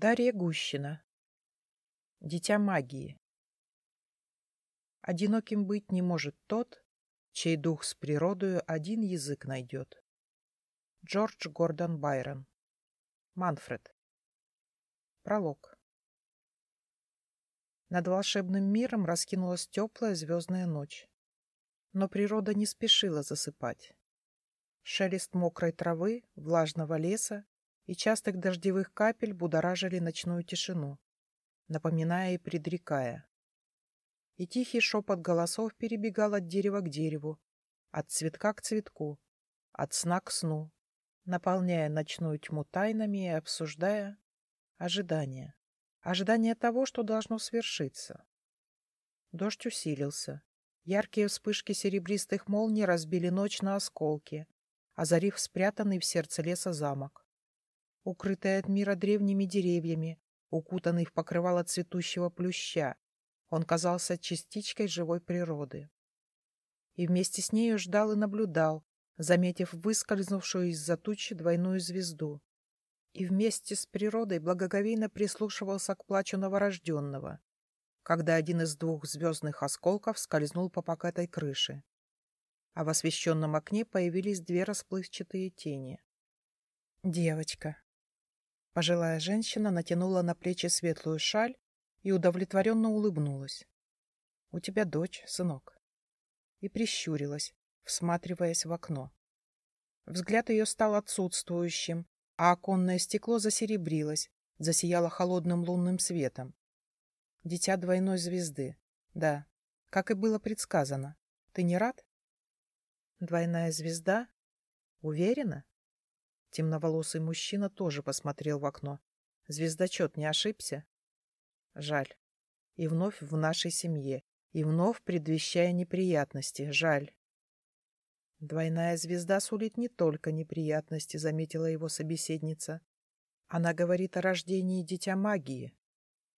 Дарья Гущина. Дитя магии. Одиноким быть не может тот, чей дух с природою один язык найдет. Джордж Гордон Байрон. Манфред. Пролог. Над волшебным миром раскинулась теплая звездная ночь. Но природа не спешила засыпать. Шелест мокрой травы, влажного леса и частых дождевых капель будоражили ночную тишину, напоминая и предрекая. И тихий шепот голосов перебегал от дерева к дереву, от цветка к цветку, от сна к сну, наполняя ночную тьму тайнами и обсуждая ожидание. Ожидание того, что должно свершиться. Дождь усилился. Яркие вспышки серебристых молний разбили ночь на осколки, озарив спрятанный в сердце леса замок укрытый от мира древними деревьями, укутанный в покрывало цветущего плюща. Он казался частичкой живой природы. И вместе с нею ждал и наблюдал, заметив выскользнувшую из-за тучи двойную звезду. И вместе с природой благоговейно прислушивался к плачу новорожденного, когда один из двух звездных осколков скользнул по покатой крыше. А в освещенном окне появились две расплывчатые тени. Девочка. Пожилая женщина натянула на плечи светлую шаль и удовлетворенно улыбнулась. — У тебя дочь, сынок. И прищурилась, всматриваясь в окно. Взгляд ее стал отсутствующим, а оконное стекло засеребрилось, засияло холодным лунным светом. Дитя двойной звезды. Да, как и было предсказано. Ты не рад? Двойная звезда? Уверена? Темноволосый мужчина тоже посмотрел в окно. Звездочет не ошибся? Жаль. И вновь в нашей семье, и вновь предвещая неприятности. Жаль. Двойная звезда сулит не только неприятности, заметила его собеседница. Она говорит о рождении дитя магии.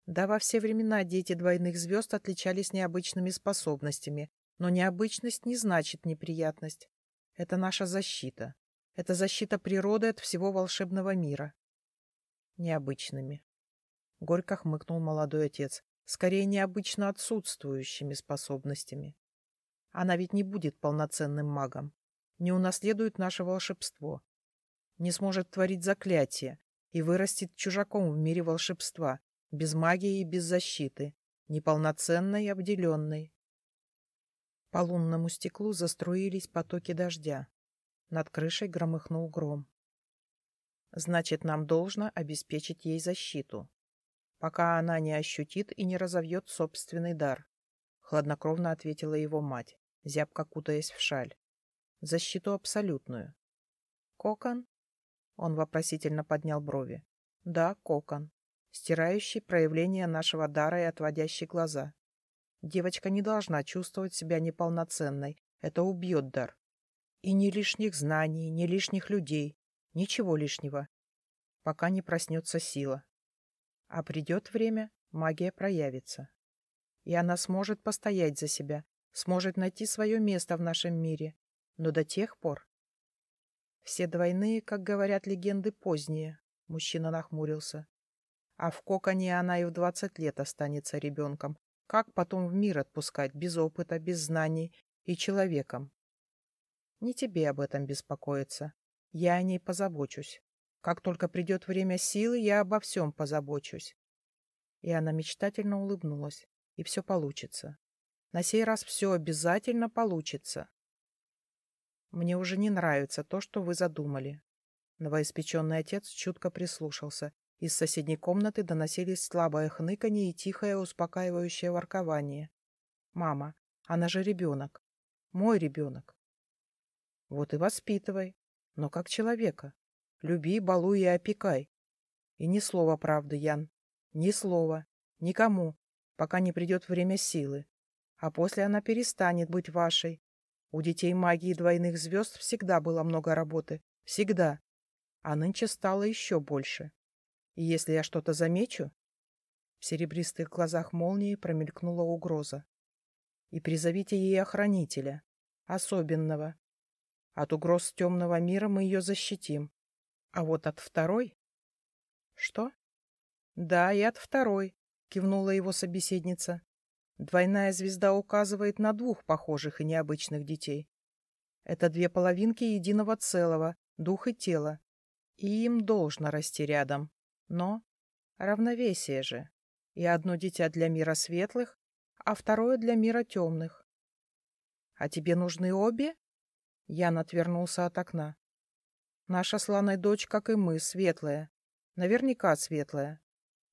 Да, во все времена дети двойных звезд отличались необычными способностями, но необычность не значит неприятность. Это наша защита. Это защита природы от всего волшебного мира. Необычными. Горько хмыкнул молодой отец. Скорее, необычно отсутствующими способностями. Она ведь не будет полноценным магом. Не унаследует наше волшебство. Не сможет творить заклятия и вырастет чужаком в мире волшебства, без магии и без защиты, неполноценной и обделенной. По лунному стеклу заструились потоки дождя. Над крышей громыхнул гром. Значит, нам должно обеспечить ей защиту, пока она не ощутит и не разовьет собственный дар, — хладнокровно ответила его мать, зябко кутаясь в шаль. Защиту абсолютную. Кокон? Он вопросительно поднял брови. Да, кокон, стирающий проявление нашего дара и отводящий глаза. Девочка не должна чувствовать себя неполноценной, это убьет дар. И ни лишних знаний, ни лишних людей, ничего лишнего, пока не проснется сила. А придет время, магия проявится. И она сможет постоять за себя, сможет найти свое место в нашем мире. Но до тех пор... Все двойные, как говорят легенды, поздние, мужчина нахмурился. А в коконе она и в двадцать лет останется ребенком. Как потом в мир отпускать без опыта, без знаний и человеком? Не тебе об этом беспокоиться. Я о ней позабочусь. Как только придет время силы, я обо всем позабочусь. И она мечтательно улыбнулась. И все получится. На сей раз все обязательно получится. Мне уже не нравится то, что вы задумали. Новоиспеченный отец чутко прислушался. Из соседней комнаты доносились слабое хныканье и тихое успокаивающее воркование. «Мама, она же ребенок. Мой ребенок. Вот и воспитывай, но как человека. Люби, балуй и опекай. И ни слова правды, Ян, ни слова, никому, пока не придет время силы. А после она перестанет быть вашей. У детей магии двойных звезд всегда было много работы. Всегда. А нынче стало еще больше. И если я что-то замечу... В серебристых глазах молнии промелькнула угроза. И призовите ей охранителя. Особенного, от угроз темного мира мы ее защитим. А вот от второй... Что? Да, и от второй, кивнула его собеседница. Двойная звезда указывает на двух похожих и необычных детей. Это две половинки единого целого, дух и тело. И им должно расти рядом. Но равновесие же. И одно дитя для мира светлых, а второе для мира темных. А тебе нужны обе? Ян отвернулся от окна. Наша сланая дочь, как и мы, светлая. Наверняка светлая.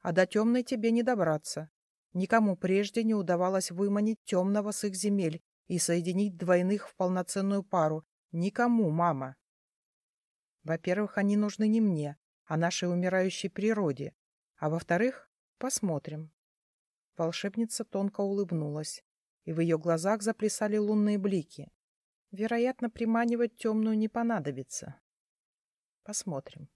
А до темной тебе не добраться. Никому прежде не удавалось выманить темного с их земель и соединить двойных в полноценную пару. Никому, мама. Во-первых, они нужны не мне, а нашей умирающей природе. А во-вторых, посмотрим. Волшебница тонко улыбнулась, и в ее глазах заплясали лунные блики. Вероятно, приманивать темную не понадобится. Посмотрим.